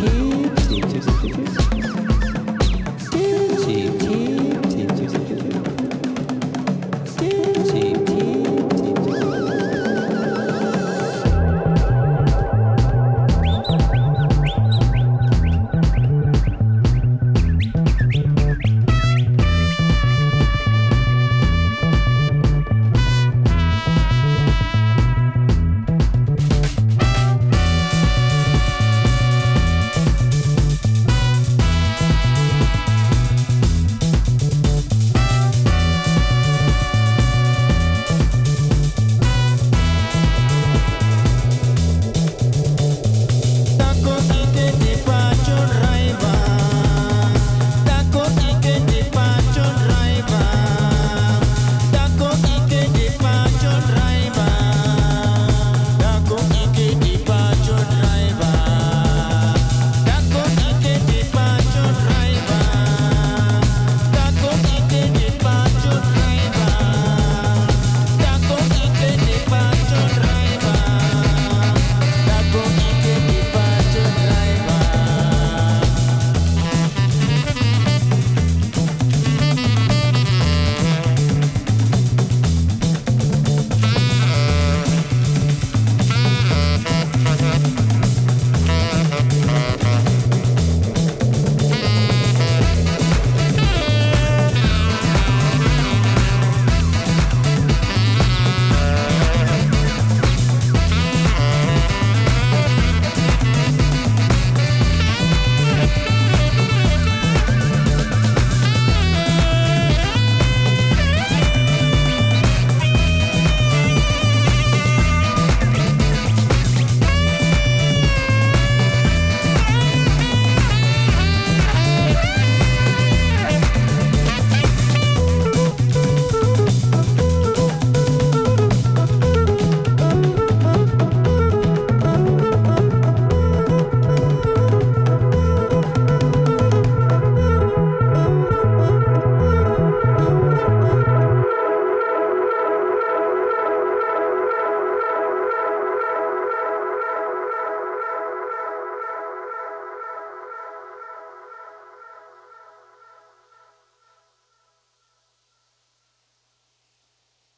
here.